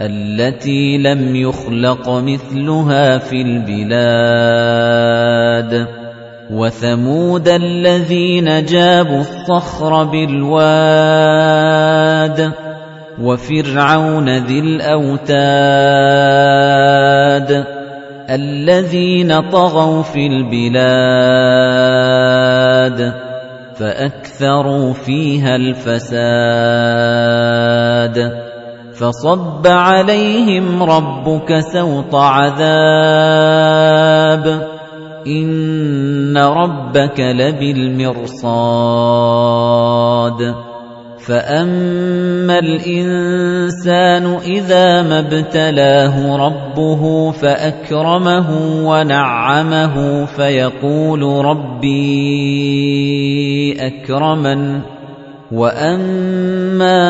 التي لم يخلق مثلها في البلاد. وثمود الذين جابوا الصخر بالواد. وفرعون ذي الأوتاد. الذين طغوا في البلاد. فأكثروا فيها الفساد. فصب عليهم ربك سوط عذاب. إن ربك لبالمرصاد. فأما الإنسان إذا ما ابتلاه ربه فأكرمه ونعمه فيقول ربي أكرمن. وَأَمَّا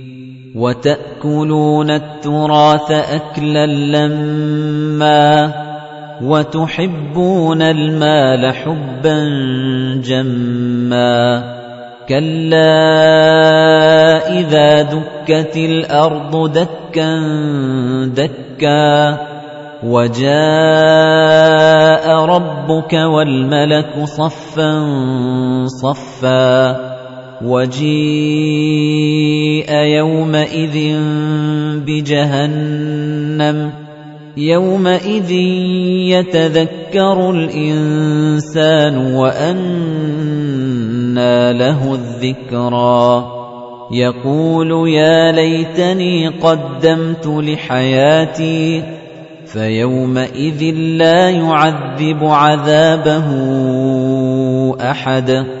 وَتَأْكُلُونَ التُّرَاثَ أَكْلًا لَّمًّا وَتُحِبُّونَ الْمَالَ حُبًّا جَمًّا كَلَّا إِذَا دُكَّتِ الْأَرْضُ دَكًّا دَكًّا وَجَاءَ رَبُّكَ وَالْمَلَكُ صَفًّا صَفًّا وَجِيءَ يَوْمَئِذٍ بِجَهَنَّمَ. يَوْمَئِذٍ يَتَذَكَّرُ الْإِنسَانُ وَأَنَّىٰ لَهُ الذِّكْرَىٰ. يَقُولُ يَا لَيْتَنِي قَدَّمْتُ لِحَيَاتِي فَيَوْمَئِذٍ لَّا يُعَذِّبُ عَذَابَهُ أَحَدٌ.